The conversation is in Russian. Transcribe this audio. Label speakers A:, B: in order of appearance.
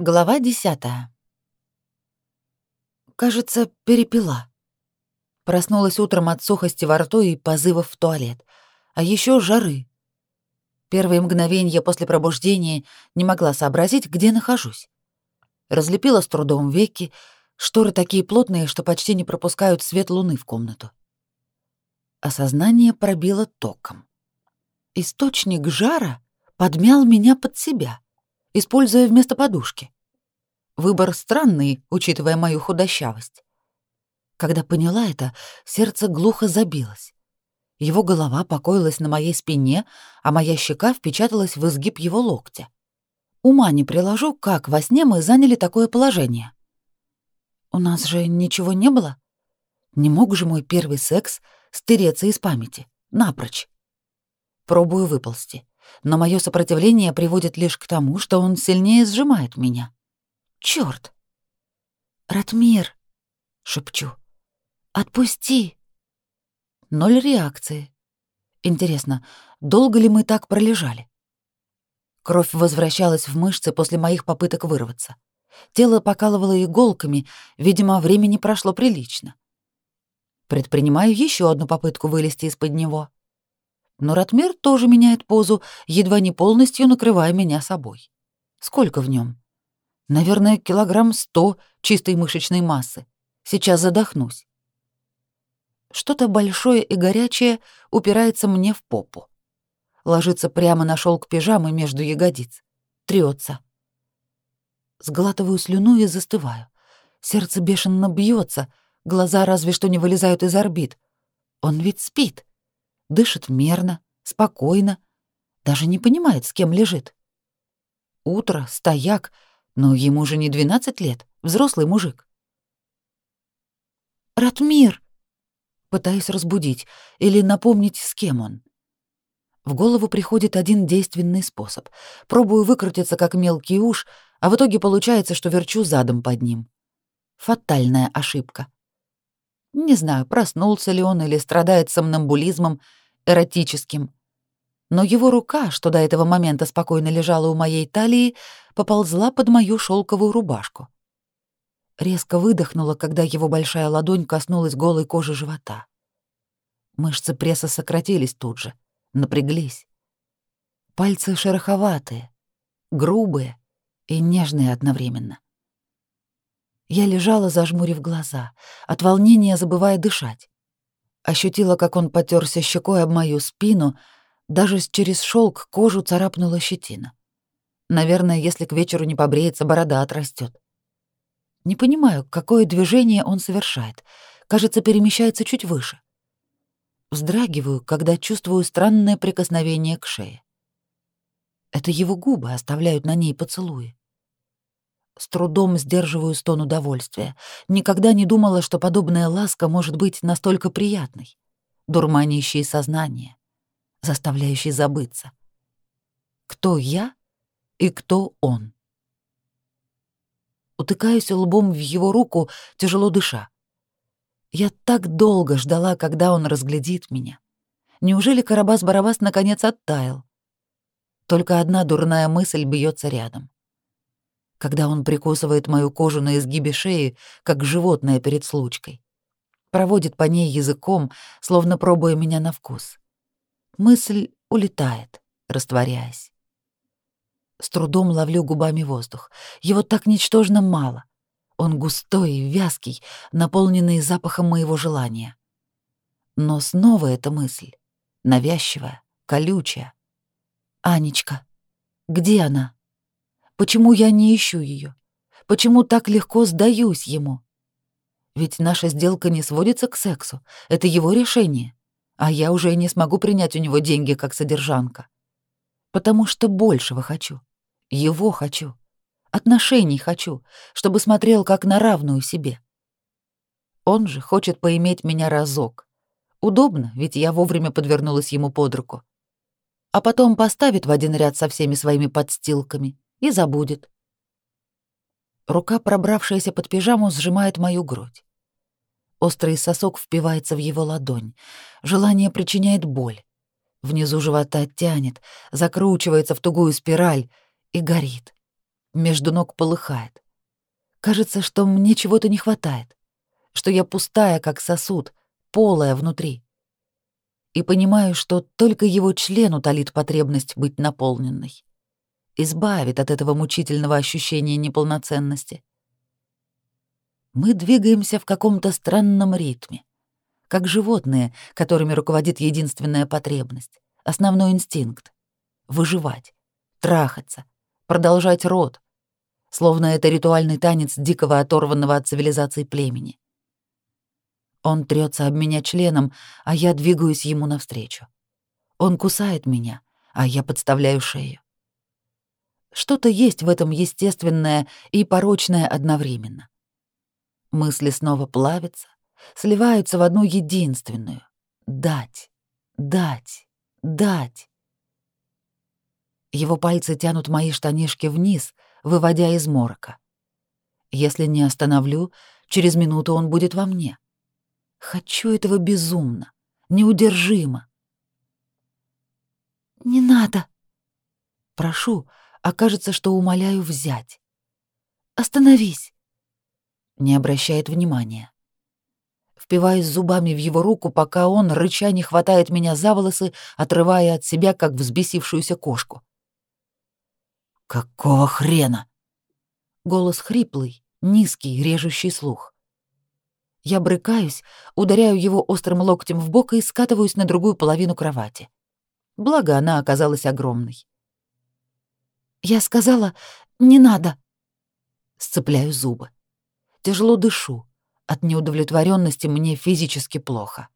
A: Глава десятая. Кажется, перепила. Проснулась утром от сухости во рту и позывов в туалет. А еще жары. Первые мгновения после пробуждения не могла сообразить, где нахожусь. Разлепила с трудом веки, шторы такие плотные, что почти не пропускают свет луны в комнату. Осознание пробило током. Источник жара подмял меня под себя — используя вместо подушки. Выбор странный, учитывая мою худощавость. Когда поняла это, сердце глухо забилось. Его голова покоилась на моей спине, а моя щека впечаталась в изгиб его локтя. Ума не приложу, как во сне мы заняли такое положение. У нас же ничего не было. Не мог же мой первый секс стереться из памяти. Напрочь. Пробую выползти но мое сопротивление приводит лишь к тому, что он сильнее сжимает меня. Черт! «Ратмир!» — шепчу. «Отпусти!» Ноль реакции. Интересно, долго ли мы так пролежали? Кровь возвращалась в мышцы после моих попыток вырваться. Тело покалывало иголками, видимо, времени прошло прилично. Предпринимаю еще одну попытку вылезти из-под него. Но Ратмир тоже меняет позу, едва не полностью накрывая меня собой. Сколько в нем? Наверное, килограмм сто чистой мышечной массы. Сейчас задохнусь. Что-то большое и горячее упирается мне в попу. Ложится прямо на шелк пижамы между ягодиц. Трется. Сглатываю слюну и застываю. Сердце бешено бьется, глаза разве что не вылезают из орбит. Он ведь спит дышит мерно, спокойно, даже не понимает, с кем лежит. Утро, стояк, но ему же не 12 лет, взрослый мужик. «Ратмир!» Пытаюсь разбудить или напомнить, с кем он. В голову приходит один действенный способ. Пробую выкрутиться, как мелкий уж, а в итоге получается, что верчу задом под ним. Фатальная ошибка. Не знаю, проснулся ли он или страдает сомнамбулизмом, эротическим. Но его рука, что до этого момента спокойно лежала у моей талии, поползла под мою шелковую рубашку. Резко выдохнула, когда его большая ладонь коснулась голой кожи живота. Мышцы пресса сократились тут же, напряглись. Пальцы шероховатые, грубые и нежные одновременно. Я лежала, зажмурив глаза, от волнения забывая дышать. Ощутила, как он потерся щекой об мою спину, даже через шелк кожу царапнула щетина. Наверное, если к вечеру не побреется, борода отрастет. Не понимаю, какое движение он совершает. Кажется, перемещается чуть выше. Вздрагиваю, когда чувствую странное прикосновение к шее. Это его губы оставляют на ней поцелуи. С трудом сдерживаю стон удовольствия. Никогда не думала, что подобная ласка может быть настолько приятной, дурманящей сознание, заставляющей забыться. Кто я и кто он? Утыкаюсь лбом в его руку, тяжело дыша. Я так долго ждала, когда он разглядит меня. Неужели Карабас-Барабас наконец оттаял? Только одна дурная мысль бьется рядом когда он прикусывает мою кожу на изгибе шеи, как животное перед случкой. Проводит по ней языком, словно пробуя меня на вкус. Мысль улетает, растворяясь. С трудом ловлю губами воздух. Его так ничтожно мало. Он густой и вязкий, наполненный запахом моего желания. Но снова эта мысль, навязчивая, колючая. «Анечка, где она?» Почему я не ищу ее? Почему так легко сдаюсь ему? Ведь наша сделка не сводится к сексу. Это его решение. А я уже не смогу принять у него деньги как содержанка. Потому что большего хочу. Его хочу. Отношений хочу, чтобы смотрел как на равную себе. Он же хочет поиметь меня разок. Удобно, ведь я вовремя подвернулась ему под руку. А потом поставит в один ряд со всеми своими подстилками — и забудет. Рука, пробравшаяся под пижаму, сжимает мою грудь. Острый сосок впивается в его ладонь. Желание причиняет боль. Внизу живота тянет, закручивается в тугую спираль и горит. между ног полыхает. Кажется, что мне чего-то не хватает, что я пустая, как сосуд, полая внутри. И понимаю, что только его член утолит потребность быть наполненной. Избавит от этого мучительного ощущения неполноценности. Мы двигаемся в каком-то странном ритме, как животные, которыми руководит единственная потребность, основной инстинкт — выживать, трахаться, продолжать род, словно это ритуальный танец дикого оторванного от цивилизации племени. Он трется об меня членом, а я двигаюсь ему навстречу. Он кусает меня, а я подставляю шею. Что-то есть в этом естественное и порочное одновременно. Мысли снова плавятся, сливаются в одну единственную — дать, дать, дать. Его пальцы тянут мои штанишки вниз, выводя из морока. Если не остановлю, через минуту он будет во мне. Хочу этого безумно, неудержимо. «Не надо!» Прошу, а кажется, что умоляю взять. «Остановись!» Не обращает внимания. Впиваюсь зубами в его руку, пока он, рыча, не хватает меня за волосы, отрывая от себя, как взбесившуюся кошку. «Какого хрена?» Голос хриплый, низкий, режущий слух. Я брыкаюсь, ударяю его острым локтем в бок и скатываюсь на другую половину кровати. Благо, она оказалась огромной. «Я сказала, не надо!» Сцепляю зубы. Тяжело дышу. От неудовлетворенности мне физически плохо.